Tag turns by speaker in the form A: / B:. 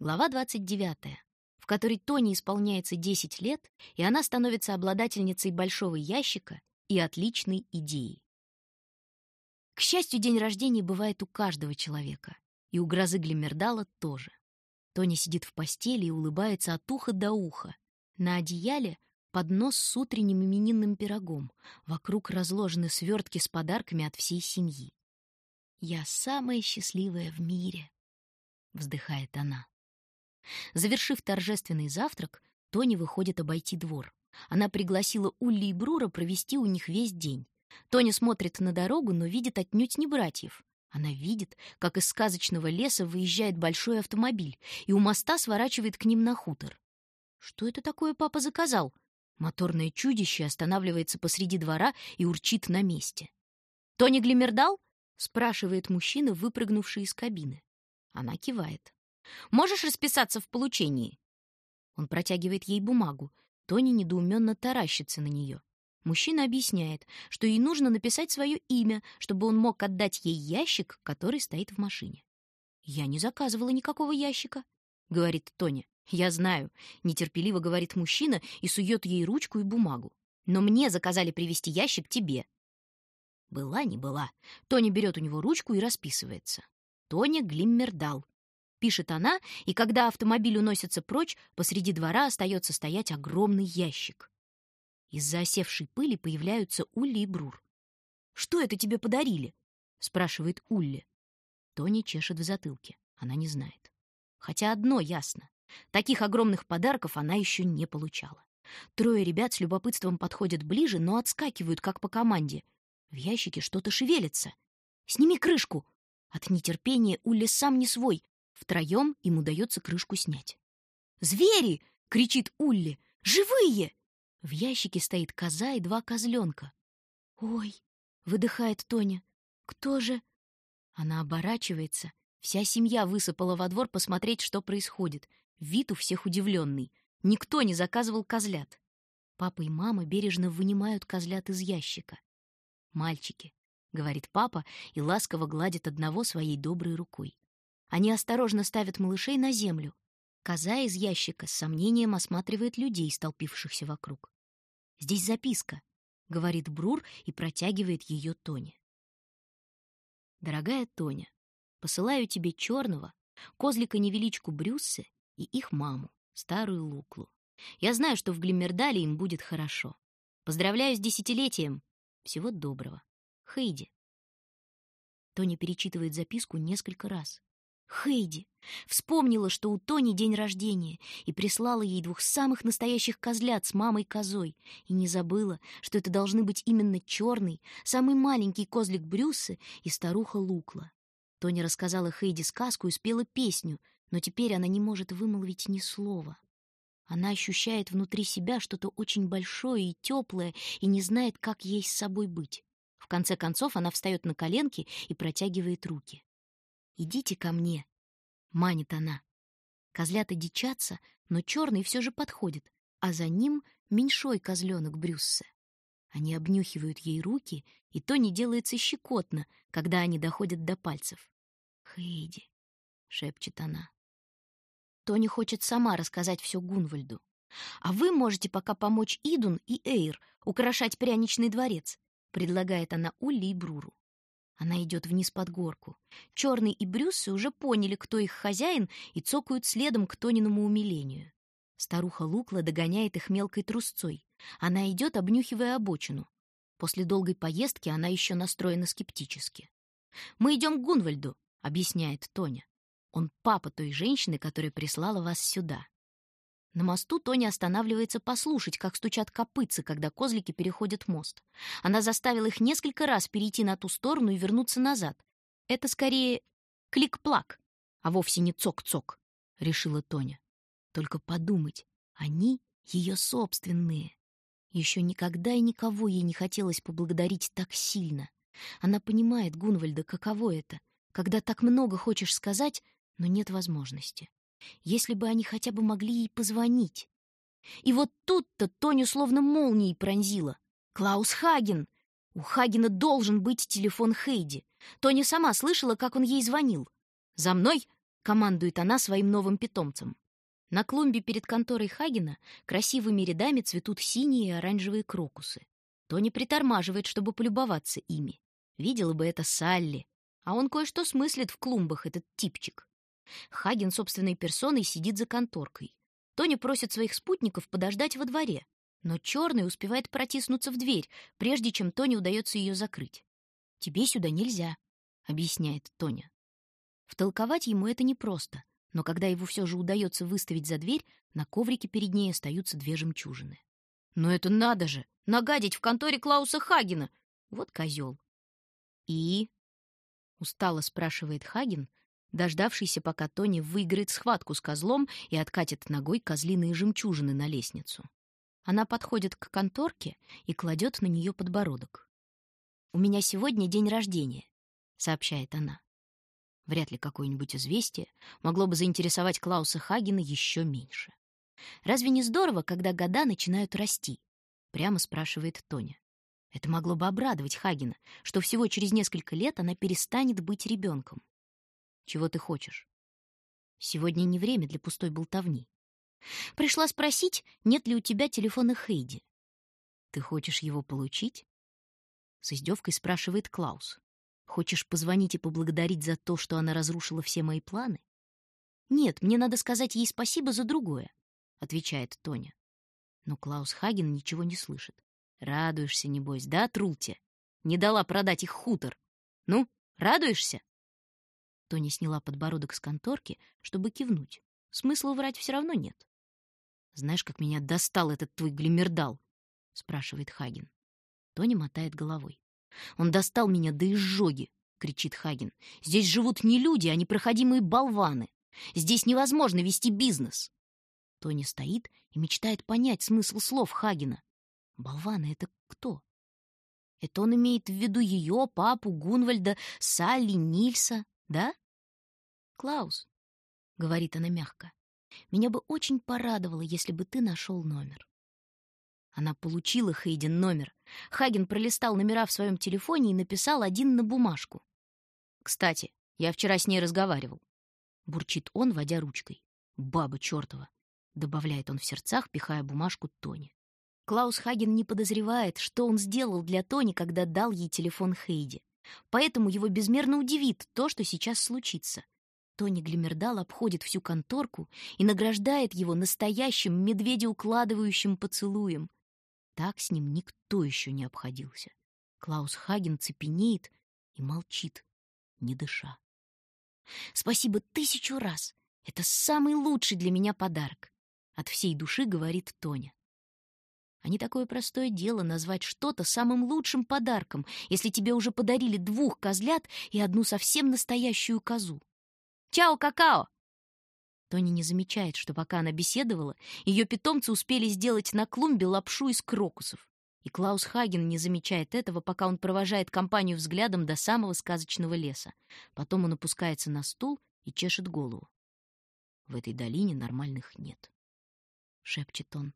A: Глава 29, в которой Тони исполняется 10 лет, и она становится обладательницей большого ящика и отличной идеи. К счастью, день рождения бывает у каждого человека, и у грозы Глиммердала тоже. Тони сидит в постели и улыбается от уха до уха. На одеяле поднос с утренним именинным пирогом. Вокруг разложены свертки с подарками от всей семьи. «Я самая счастливая в мире», — вздыхает она. Завершив торжественный завтрак, Тони выходит обойти двор. Она пригласила Улли и Брура провести у них весь день. Тони смотрит на дорогу, но видит отнюдь не братьев. Она видит, как из сказочного леса выезжает большой автомобиль и у моста сворачивает к ним на хутор. Что это такое папа заказал? Моторное чудище останавливается посреди двора и урчит на месте. «Тони Глимердал?» — спрашивает мужчина, выпрыгнувший из кабины. Она кивает. «Можешь расписаться в получении?» Он протягивает ей бумагу. Тони недоуменно таращится на нее. Мужчина объясняет, что ей нужно написать свое имя, чтобы он мог отдать ей ящик, который стоит в машине. «Я не заказывала никакого ящика», — говорит Тоня. «Я знаю», — нетерпеливо говорит мужчина и сует ей ручку и бумагу. «Но мне заказали привезти ящик тебе». Была не была. Тоня берет у него ручку и расписывается. Тоня Глиммердал. Пишет она, и когда автомобиль уносится прочь, посреди двора остается стоять огромный ящик. Из-за осевшей пыли появляются Улли и Брур. «Что это тебе подарили?» — спрашивает Улли. Тони чешет в затылке. Она не знает. Хотя одно ясно. Таких огромных подарков она еще не получала. Трое ребят с любопытством подходят ближе, но отскакивают, как по команде. В ящике что-то шевелится. «Сними крышку!» От нетерпения Улли сам не свой. Втроем им удается крышку снять. «Звери!» — кричит Улли. «Живые!» В ящике стоит коза и два козленка. «Ой!» — выдыхает Тоня. «Кто же?» Она оборачивается. Вся семья высыпала во двор посмотреть, что происходит. Вид у всех удивленный. Никто не заказывал козлят. Папа и мама бережно вынимают козлят из ящика. «Мальчики», — говорит папа и ласково гладит одного своей доброй рукой. Они осторожно ставят малышей на землю. Коза из ящика с сомнением осматривает людей, столпившихся вокруг. «Здесь записка», — говорит Брур и протягивает ее Тоне. «Дорогая Тоня, посылаю тебе черного, козлика-невеличку Брюссе и их маму, старую Луклу. Я знаю, что в Глиммердале им будет хорошо. Поздравляю с десятилетием. Всего доброго. Хейди. Тони перечитывает записку несколько раз. Хейди вспомнила, что у Тони день рождения, и прислала ей двух самых настоящих козлят с мамой-козой, и не забыла, что это должны быть именно черный, самый маленький козлик Брюса и старуха Лукла. Тони рассказала Хейди сказку и спела песню, но теперь она не может вымолвить ни слова. Она ощущает внутри себя что-то очень большое и теплое и не знает, как ей с собой быть. В конце концов она встает на коленки и протягивает руки. «Идите ко мне», — манит она. Козлята дичатся, но черный все же подходит, а за ним меньшой козленок Брюссе. Они обнюхивают ей руки, и то не делается щекотно, когда они доходят до пальцев. «Хейди», — шепчет она. Тони хочет сама рассказать все Гунвальду. А вы можете пока помочь Идун и Эйр украшать пряничный дворец, предлагает она Улли и Бруру. Она идет вниз под горку. Черный и Брюсы уже поняли, кто их хозяин, и цокают следом к Тониному умилению. Старуха Лукла догоняет их мелкой трусцой. Она идет, обнюхивая обочину. После долгой поездки она еще настроена скептически. «Мы идем к Гунвальду», — объясняет Тоня. Он папа той женщины, которая прислала вас сюда. На мосту Тоня останавливается послушать, как стучат копытцы, когда козлики переходят мост. Она заставила их несколько раз перейти на ту сторону и вернуться назад. Это скорее клик-плак, а вовсе не цок-цок, — решила Тоня. Только подумать, они ее собственные. Еще никогда и никого ей не хотелось поблагодарить так сильно. Она понимает, Гунвальда, каково это, когда так много хочешь сказать, но нет возможности. Если бы они хотя бы могли ей позвонить. И вот тут-то Тоню словно молнией пронзила. Клаус Хаген! У Хагена должен быть телефон Хейди. Тоня сама слышала, как он ей звонил. «За мной!» — командует она своим новым питомцам. На клумбе перед конторой Хагена красивыми рядами цветут синие и оранжевые крокусы. Тони притормаживает, чтобы полюбоваться ими. Видела бы это Салли. А он кое-что смыслит в клумбах, этот типчик. Хаген собственной персоной сидит за конторкой. Тони просит своих спутников подождать во дворе, но черный успевает протиснуться в дверь, прежде чем Тони удается ее закрыть. «Тебе сюда нельзя», — объясняет Тоня. Втолковать ему это непросто, но когда его все же удается выставить за дверь, на коврике перед ней остаются две жемчужины. «Но это надо же! Нагадить в конторе Клауса Хагена! Вот козел!» «И?» — устало спрашивает Хаген, дождавшийся, пока Тони выиграет схватку с козлом и откатит ногой козлиные жемчужины на лестницу. Она подходит к конторке и кладет на нее подбородок. «У меня сегодня день рождения», — сообщает она. Вряд ли какое-нибудь известие могло бы заинтересовать Клауса Хагена еще меньше. «Разве не здорово, когда года начинают расти?» — прямо спрашивает Тоня. Это могло бы обрадовать Хагена, что всего через несколько лет она перестанет быть ребенком. «Чего ты хочешь?» «Сегодня не время для пустой болтовни. Пришла спросить, нет ли у тебя телефона Хейди. «Ты хочешь его получить?» С издевкой спрашивает Клаус. Хочешь позвонить и поблагодарить за то, что она разрушила все мои планы? Нет, мне надо сказать ей спасибо за другое, отвечает Тоня. Но Клаус Хаген ничего не слышит. Радуешься, небось, да, Трулте? Не дала продать их хутор. Ну, радуешься? Тоня сняла подбородок с конторки, чтобы кивнуть. Смысла врать все равно нет. Знаешь, как меня достал этот твой глимердал? спрашивает Хаген. Тоня мотает головой. Он достал меня до изжоги, кричит Хаген. Здесь живут не люди, а непроходимые болваны. Здесь невозможно вести бизнес. Тони стоит и мечтает понять смысл слов Хагена. Болваны — это кто? Это он имеет в виду ее, папу, Гунвальда, Салли, Нильса, да? Клаус, — говорит она мягко, — меня бы очень порадовало, если бы ты нашел номер. Она получила Хейден номер. Хаген пролистал номера в своем телефоне и написал один на бумажку. «Кстати, я вчера с ней разговаривал». Бурчит он, водя ручкой. «Баба чертова!» — добавляет он в сердцах, пихая бумажку Тони. Клаус Хаген не подозревает, что он сделал для Тони, когда дал ей телефон Хейди. Поэтому его безмерно удивит то, что сейчас случится. Тони Глимердал обходит всю конторку и награждает его настоящим медведеукладывающим поцелуем. Так с ним никто еще не обходился. Клаус Хаген цепенеет и молчит, не дыша. «Спасибо тысячу раз! Это самый лучший для меня подарок!» От всей души говорит Тоня. А не такое простое дело назвать что-то самым лучшим подарком, если тебе уже подарили двух козлят и одну совсем настоящую козу. «Чао, какао!» Тони не замечает, что пока она беседовала, ее питомцы успели сделать на клумбе лапшу из крокусов. И Клаус Хаген не замечает этого, пока он провожает компанию взглядом до самого сказочного леса. Потом он опускается на стул и чешет голову. В этой долине нормальных нет. Шепчет он.